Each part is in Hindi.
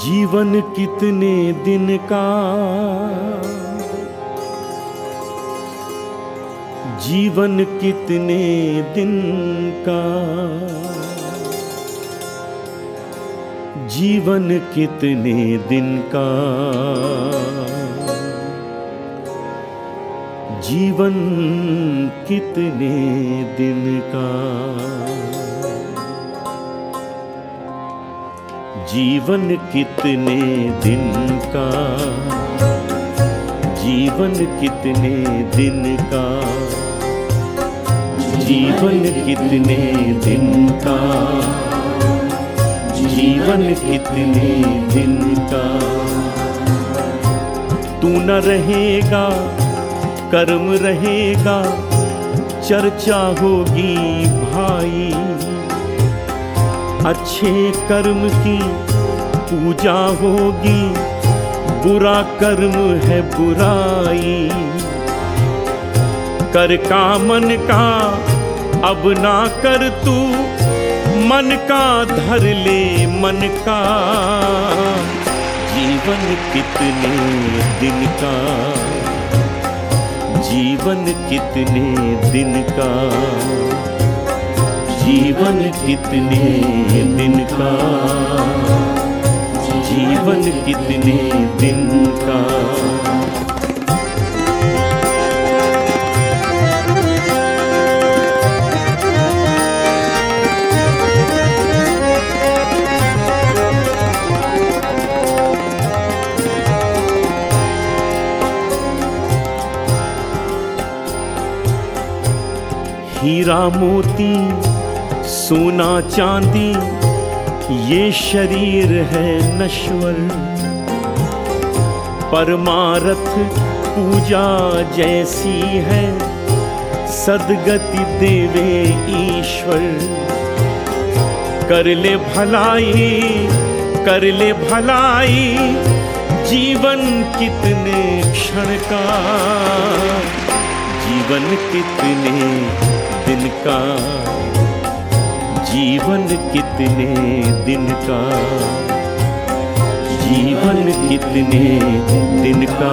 जीवन कितने दिन का? जीवन कितने दिन का? जीवन कितने दिन का? जीवन कितने दिन का? जीवन कितने दिन का? जीवन कितने दिन का? जीवन कितने दिन का? जीवन कितने दिन का? तू न रहेगा, कर्म रहेगा, चर्चा होगी भाई। अच्छे कर्म की पूजा होगी। बुरा कर्म है बुराई। कर का मन का अब ना कर तू, मन का धर ले मन का। जीवन कितने दिन का, जीवन कितने दिन का। जीवन कितने दिन का? जीवन कितने दिन का? हीरा मोती सोना चांदी, ये शरीर है नश्वर। परमारथ पूजा जैसी है, सदगति देवे ईश्वर। कर ले भलाई, कर ले भलाई, जीवन कितने क्षण का। जीवन कितने दिन का। जीवन कितने दिन का? जीवन कितने दिन का?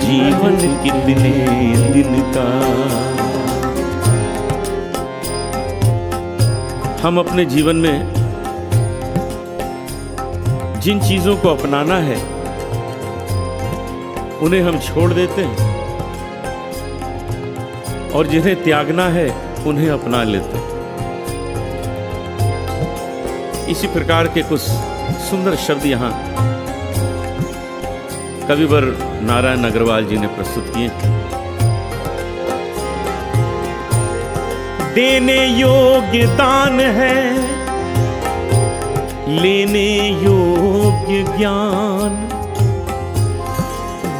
जीवन कितने दिन का? हम अपने जीवन में जिन चीज़ों को अपनाना है, उन्हें हम छोड़ देते हैं और जिन्हें त्यागना है उन्हें अपना लेते हैं। इसी प्रकार के कुछ सुंदर शब्द यहाँ कविवर नारायण अग्रवाल जी ने प्रस्तुत किए। देने योग्य दान है, लेने योग्य ज्ञान,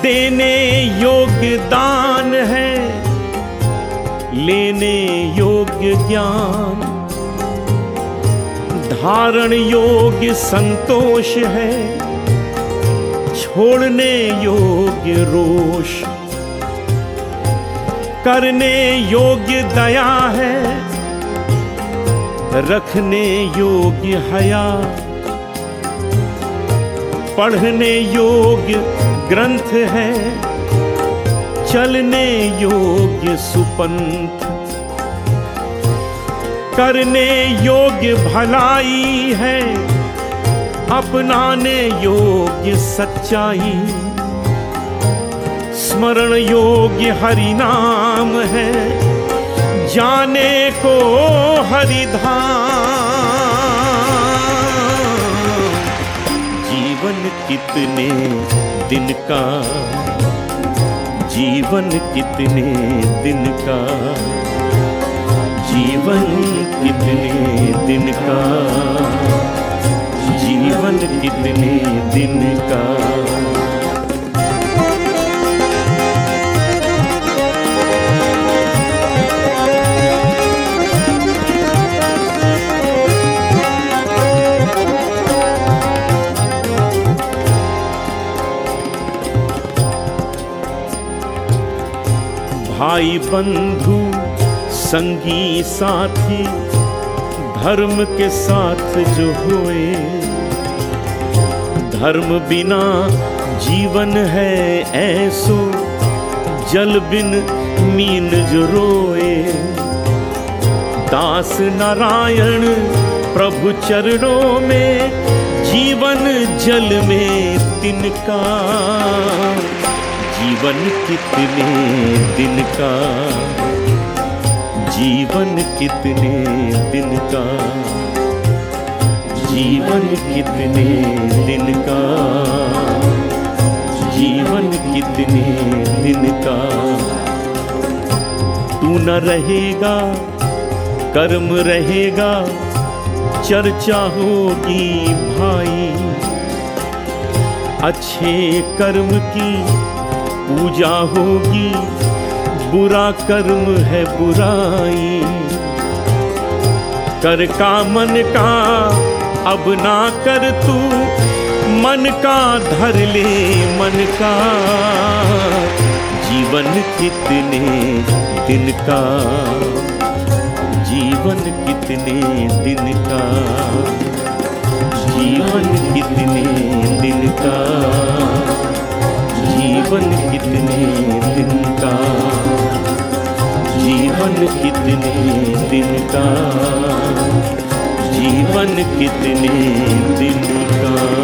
देने योग्य दान है लेने योग्य ज्ञान। धारण योग्य संतोष है, छोड़ने योग्य रोष। करने योग्य दया है, रखने योग्य हया। पढ़ने योग्य ग्रंथ है चलने योग्य सुपंथ, करने योग्य भलाई है, अपनाने योग्य सच्चाई, स्मरण योग्य हरि नाम है, जाने को हरिधाम जीवन कितने दिन का जीवन कितने दिन का? जीवन कितने दिन का? जीवन कितने दिन का? भाई बंधु, संगी साथी, धर्म के साथ जो हुए। धर्म बिना जीवन है ऐसो, जल बिन मीन जो रोए। दास नारायण प्रभु चरणों में, जीवन जल में तिनका। जीवन कितने दिन का? जीवन कितने दिन का? जीवन कितने दिन का? जीवन कितने दिन का? तू न रहेगा, कर्म रहेगा, चर्चा होगी भाई। अच्छे कर्म की पूजा होगी। बुरा कर्म है बुराई। कर का मन का अब ना कर तू, मन का धर ले मन का। जीवन कितने दिन का? जीवन कितने दिन का? जीवन कितने जीवन कितने दिन का? जीवन कितने दिन का?